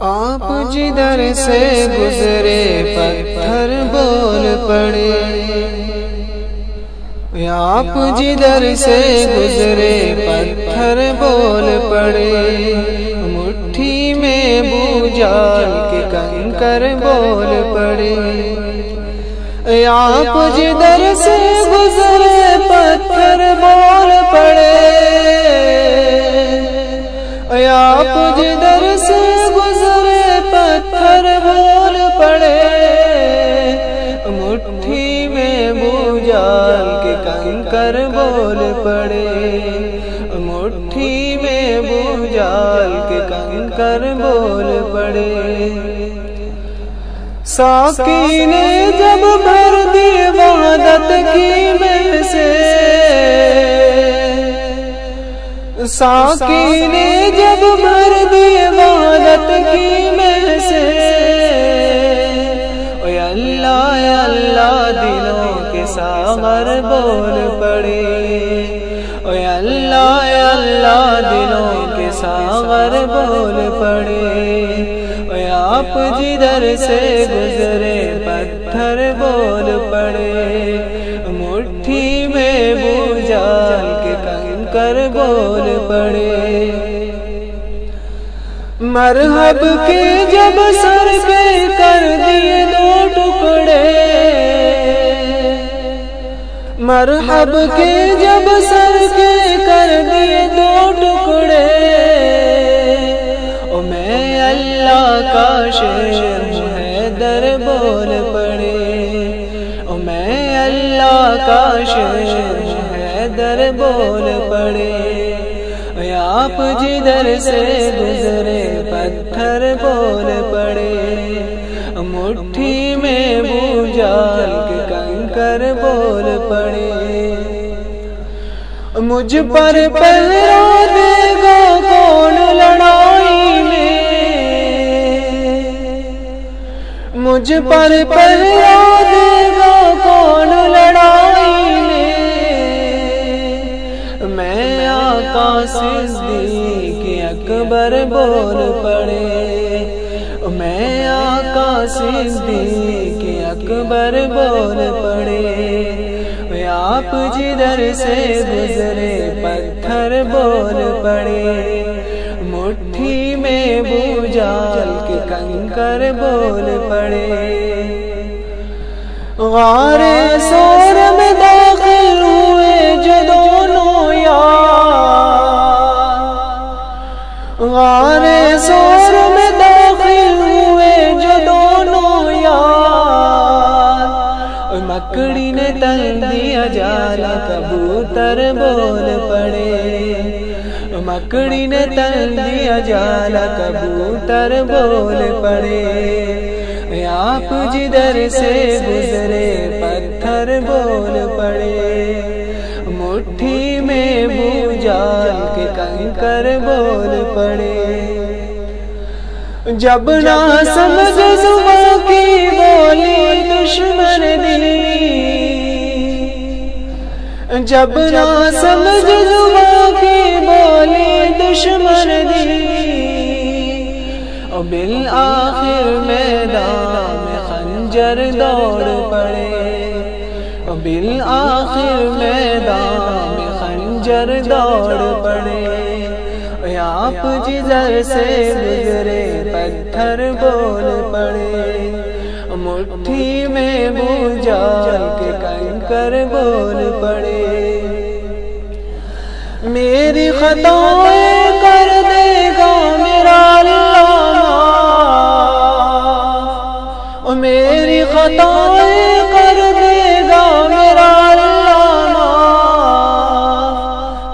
آپ جدھر سے گزرے پتھر بول پڑے۔ آپ جدھر سے گزرے پتھر بول پڑے۔ مٹھی میں بوجال کے کنکر بول پڑے۔ آپ جدھر سے گزرے پتھر بول پڑے۔ آپ جدھر سے بول پڑے مٹھی میں بوجال کے کنکر بول پڑے۔ ساکی نے جب بھر دی وعدت کی میں سے۔ ساکی نے جب ساغر بول اللہ اللہ، دلوں کے ساغر بول پڑے۔ آپ جدھر سے گزرے، پتھر بول پڑے۔ مٹھی میں بوجال کے کنکر بول پڑے۔ مرحب کے جب سر پہ کر دیے دو ٹکڑے۔ مرحب کے جب سر کے کر دیے دو ٹکڑے۔ او میں اللہ کا شیر ہے در بول پڑے۔ او میں اللہ کا شیر ہے در بول پڑے۔ آپ جدھر سے گزرے پتھر بول پڑے۔ مٹھی میں بوجال کنکر بول پڑے۔ مجھ پر پہرا دے گا کون لڑائی میں۔ مجھ پر پہرا دے گا کون لڑائی میں۔ میں آقا صدیق اکبر بول پڑے۔ میں آقا صدیق اکبر بول پڑے۔ آپ جدھر سے گزرے، پتھر بول پڑے۔ مٹھی میں بوجال کے کنکر بول پڑے۔ غار سور میں مکڑی نے تل دیا جالا کبوتر بول پڑے آپ جدھر سے گزرے پتھر بول پڑے مٹھی میں بوجال کے کنکر بول پڑے جب نہ سمجھ زبا کی بولی دشمن دی جب نہ سمجھ زبا بالآخر میدان خنجر دوڑ پڑے۔ بالآخر میدان خنجر دوڑ پڑے۔ آپ جدھر سے گزرے پتھر بول پڑے۔ مٹھی میں بوجال کے کنکر بول پڑے۔ میری خطائیں خطائیں کر دے گا میرا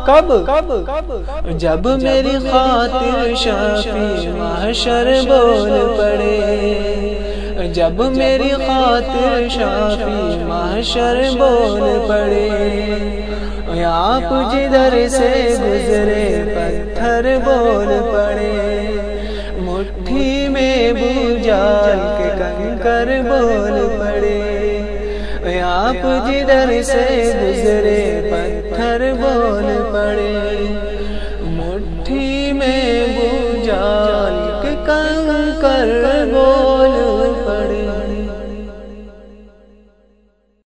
کب کب کب؟ جب میری خاطر شافی محشر بول پڑے۔ جب میری خاطر شافی محشر بول پڑے۔ آپ جدھر سے گزرے پتھر بول پڑے۔ مٹھی میں بوجال کے کر بول پڑے۔ آپ جدھر سے گزرے، پتھر بول پڑے۔ مٹھی میں بوجال کے کنکر کر